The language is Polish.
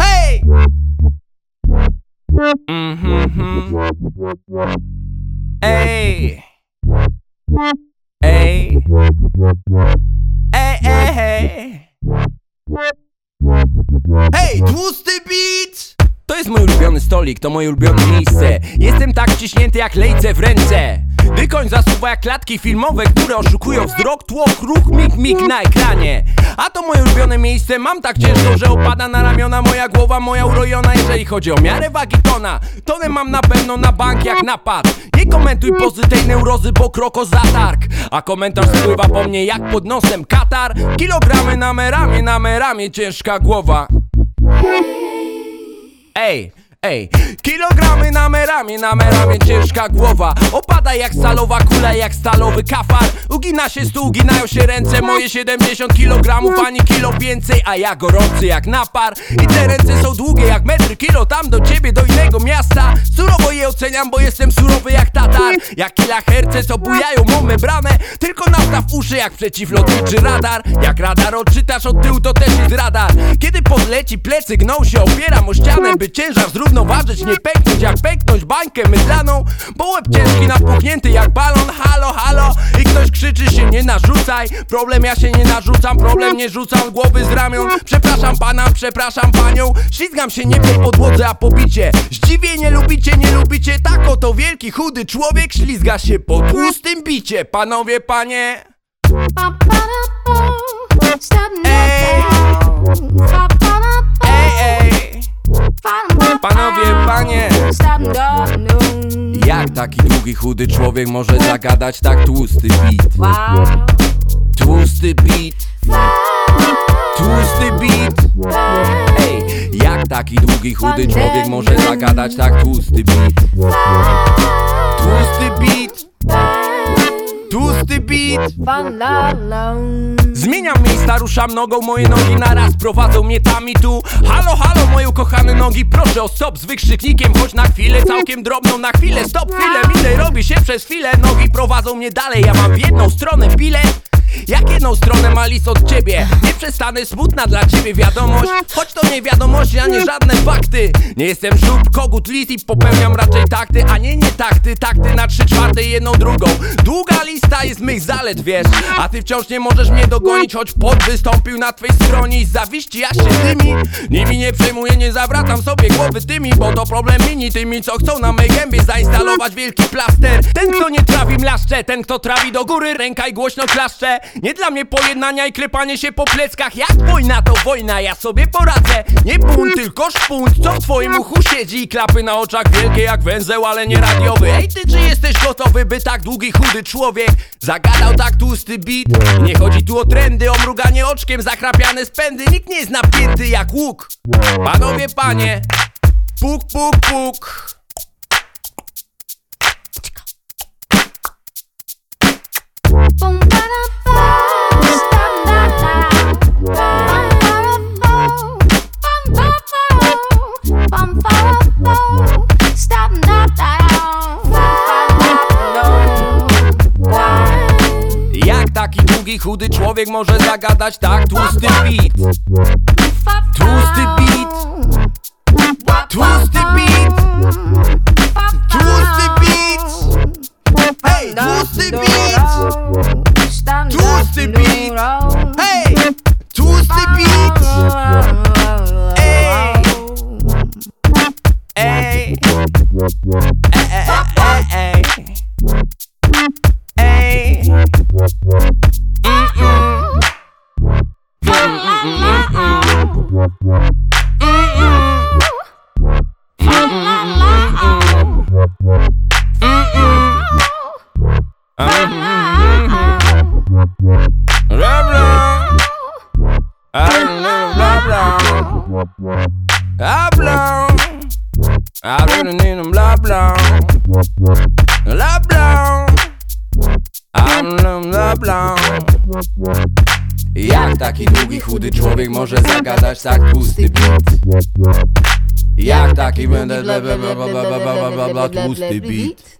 Hej! Mhm. Ej! Ej! Ej, ej, hej! Hej, tłusty beat! To jest mój ulubiony stolik, to moje ulubione miejsce Jestem tak wciśnięty jak lejce w ręce Gdy koń zasuwa jak klatki filmowe, które oszukują wzrok, tłok, ruch, mig, mig na ekranie. A to moje ulubione miejsce, mam tak ciężko, że opada na ramiona moja głowa, moja urojona Jeżeli chodzi o miarę wagi tona, tonę mam na pewno na bank jak napad Nie komentuj pozy tej neurozy, bo kroko zatarg. A komentarz spływa po mnie jak pod nosem katar. Kilogramy na me ramię, na me ramię ciężka głowa. Ej, ej, kilogramy na me ramię, na me ramię ciężka głowa. Opada jak stalowa kula, jak stalowy kafar Ugina się stół, uginają się ręce Moje 70 kilogramów, ani kilo więcej A ja gorący jak napar. I te ręce są długie jak metr kilo Tam do ciebie, do innego miasta. Surowo je oceniam, bo jestem surowy jak tatar. Jak kila herce, co bujają mą bramę Tylko nastaw uszy jak przeciwlotniczy radar. Jak radar odczytasz od tyłu, to też jest radar. Kiedy podleci plecy, gną się Opieram o ścianę, by ciężar zrównoważyć Nie pęknąć jak pęknąć bańkę mydlaną. Bo łeb ciężki napuchnięty jak balon. Halo, halo I ktoś krzyczy się nie narzucaj. Problem ja się nie narzucam, problem nie rzucam. Głowy z ramion. Przepraszam pana, przepraszam panią. Ślizgam się nie po podłodze, a po bicie. Zdziwienie lubicie, nie lubicie. Tak oto wielki, chudy człowiek Ślizga się po tłustym bicie. Panowie, panie. Ej, ej Panowie, taki długi, chudy człowiek może zagadać tak tłusty beat? Tłusty beat. Tłusty beat. Ej, jak taki długi, chudy człowiek może zagadać tak tłusty beat? Tłusty beat. Tłusty beat Zmieniam miejsca, ruszam nogą, moje nogi naraz prowadzą mnie tam i tu. Halo, halo, moje ukochane nogi, proszę o stop z wykrzyknikiem Choć na chwilę, całkiem drobną, na chwilę, stop, chwilę Milej robi się przez chwilę, nogi prowadzą mnie dalej Ja mam w jedną stronę bilet jak jedną stronę ma list od ciebie? Nie przestanę, smutna dla ciebie wiadomość. Choć to nie wiadomości, a nie żadne fakty. Nie jestem żub, kogut, list i popełniam raczej takty. A nie nie takty, takty na trzy czwarte jedną drugą. Długa lista jest mych zalet, wiesz. A ty wciąż nie możesz mnie dogonić Choć pot wystąpił na twej stronie. I zawiści ja się tymi Nimi nie przejmuję, nie zawracam sobie głowy tymi Bo to problem mini. Tymi, co chcą na mej gębie zainstalować wielki plaster. Ten kto nie trawi mlaszcze, ten kto trawi do góry Ręka i głośno klaszcze nie dla mnie pojednania i klepanie się po pleckach. Jak wojna to wojna, ja sobie poradzę. Nie bunt, tylko szpunt, co w twoim uchu siedzi. I klapy na oczach wielkie jak węzeł, ale nie radiowy. Ej ty, czy jesteś gotowy, by tak długi, chudy człowiek Zagadał tak tłusty beat Nie chodzi tu o trendy, o mruganie oczkiem Zachrapiane spędy, nikt nie jest napięty jak łuk. Panowie, panie Puk, puk, puk długi, chudy człowiek może zagadać tak tłusty beat. Tłusty beat. Tłusty I really need a blah I'm. Jak taki długi, chudy człowiek może zagadać tak pusty beat? Jak taki będę bla bla bla bla bla bla bla tłusty beat?